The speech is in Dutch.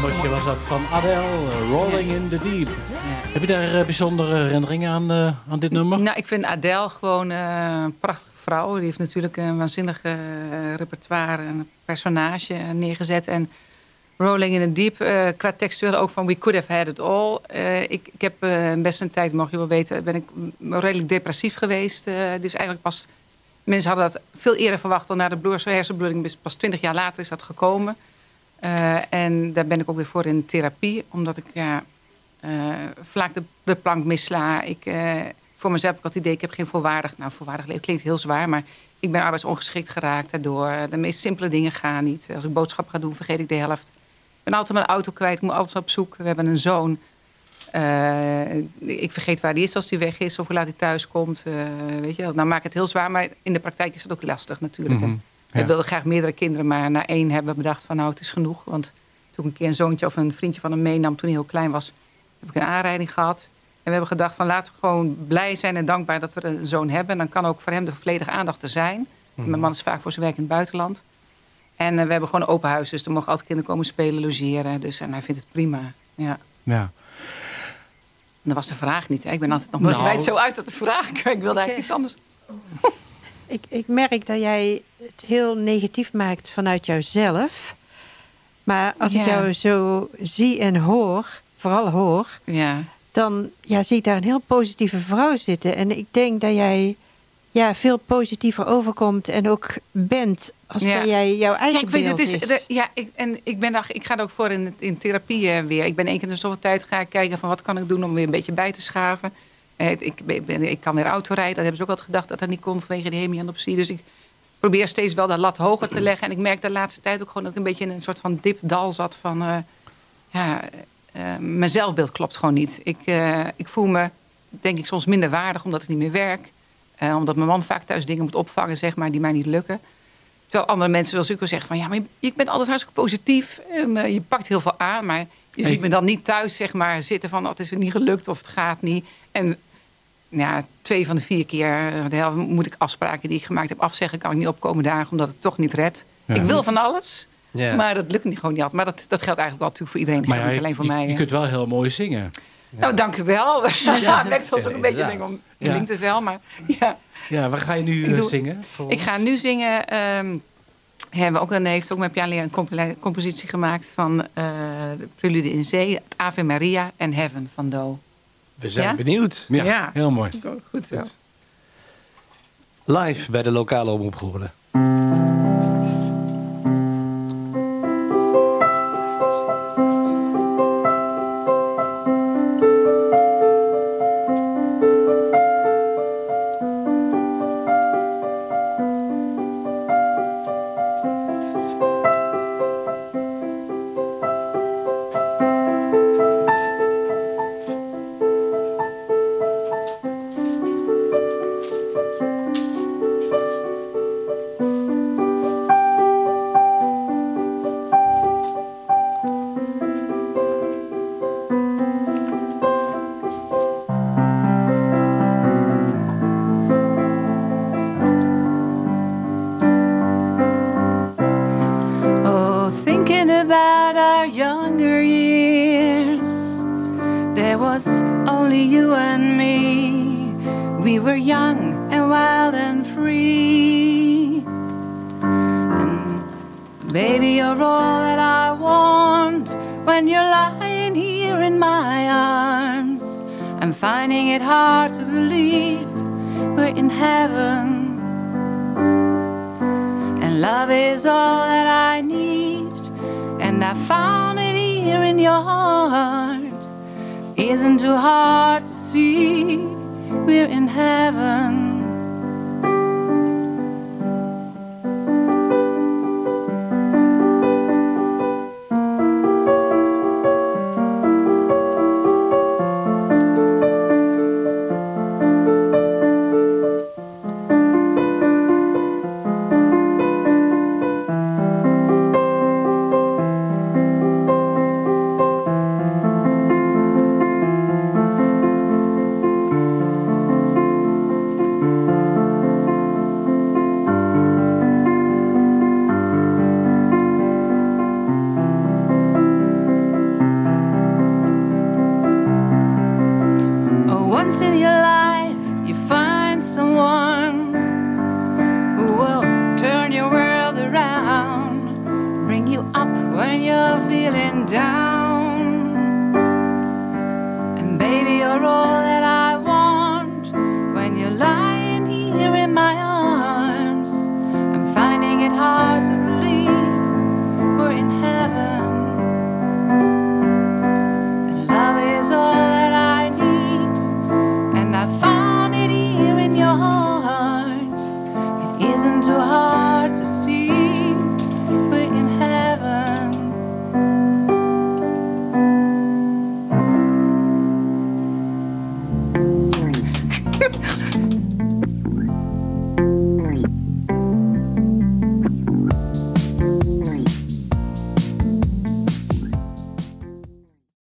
nummertje was dat van Adele, Rolling in the Deep. Heb je daar uh, bijzondere herinneringen aan, uh, aan dit nummer? Nou, ik vind Adele gewoon uh, een prachtige vrouw. Die heeft natuurlijk een waanzinnig repertoire, een personage neergezet. En Rolling in the Deep, qua textueel ook van We Could Have Had It All. ik, ik heb best een tijd, mag je wel weten, ben ik redelijk depressief geweest. dus eigenlijk pas, mensen hadden dat veel eerder verwacht dan na de hersenbloeding. Pas twintig jaar later is dat gekomen. Uh, en daar ben ik ook weer voor in therapie. Omdat ik ja, uh, vaak de, de, plank missla. Ik, uh, voor mezelf heb ik het idee, ik heb geen volwaardig... Nou, volwaardig leven klinkt heel zwaar, maar ik ben arbeidsongeschikt geraakt daardoor. De meest simpele dingen gaan niet. Als ik boodschap ga doen, vergeet ik de helft. Ik ben altijd mijn auto kwijt, ik moet altijd op zoek. We hebben een zoon. ik vergeet waar die is als die weg is of hoe laat hij thuis komt. weet je, nou maakt het heel zwaar, maar in de praktijk is het ook lastig natuurlijk. Mm -hmm. We wilden graag meerdere kinderen, maar na één hebben we bedacht van nou het is genoeg. Want toen ik een keer een zoontje of een vriendje van hem meenam toen hij heel klein was, heb ik een aanrijding gehad. En we hebben gedacht van laten we gewoon blij zijn en dankbaar dat we een zoon hebben. En dan kan ook voor hem de volledige aandacht er zijn. Mhm. Mijn man is vaak voor zijn werk in het buitenland. En uh, we hebben gewoon open huis, dus er mogen altijd kinderen komen spelen, logeren. Dus en hij vindt het prima. Ja. ja. Dat was de vraag niet. Hè? Ik ben altijd nog nooit nou, zo uit dat de vraag. Ik wilde eigenlijk iets anders. Ik, ik merk dat jij het heel negatief maakt vanuit jouzelf. Maar als ik jou zo zie en hoor, vooral hoor, ja. dan ja, zie ik daar een heel positieve vrouw zitten. En ik denk dat jij ja, veel positiever overkomt en ook bent als dat jij jouw eigen ja, ik weet, het is. is. ja, ik, en ik, ben, ik ga er ook voor in, in therapie eh, weer. Ik ben één keer in de zoveel tijd ga ik kijken van wat kan ik doen om weer een beetje bij te schaven. Eh, ik, ben, ik kan weer autorijden. Dat hebben ze ook altijd gedacht dat dat niet kon vanwege die hemianopsie. Dus ik probeer steeds wel de lat hoger te leggen. En ik merk de laatste tijd ook gewoon dat ik een beetje in een soort van dipdal zat van... Uh, ja, uh, mijn zelfbeeld klopt gewoon niet. Ik, ik voel me, denk ik, soms minder waardig omdat ik niet meer werk. omdat mijn man vaak thuis dingen moet opvangen, zeg maar, die mij niet lukken. Terwijl andere mensen zoals ik wel zeggen van... ja, maar je, bent altijd hartstikke positief en je pakt heel veel aan... maar je ziet me dan niet thuis zeg maar, zitten van... Oh, het is niet gelukt of het gaat niet. En ja, twee van de vier keer eh, moet ik afspraken die ik gemaakt heb afzeggen. Kan ik niet opkomen dagen omdat het toch niet red. Ik wil van alles. Ja. Maar dat lukt niet gewoon niet altijd. Maar dat, dat geldt eigenlijk wel natuurlijk voor iedereen. Maar niet alleen voor je, mij. Je kunt wel heel mooi zingen. Nou, dank u wel. Ja, ik soms ook een beetje denken om klinkt het wel, maar ja. Ja, waar ga je nu uh, zingen? Ik ga nu zingen. Um, hebben ook een, heeft ook met Pian een compositie gemaakt van uh, de Prelude in Zee, Ave Maria en Heaven van Do. We zijn benieuwd. Ja, heel mooi. Goed zo. Live bij de lokale omroep Goorlen. at our younger years. There was only you and me. We were young and wild and free. And baby, you're all that I want when you're lying here in my arms. I'm finding it hard to believe we're in heaven. And love is all that I your isn't too hard to see. We're in heaven. in your life. into heart.